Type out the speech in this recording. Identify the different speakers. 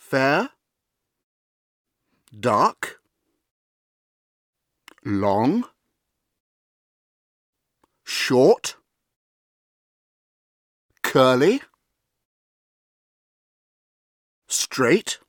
Speaker 1: fair, dark, long, short, curly, straight,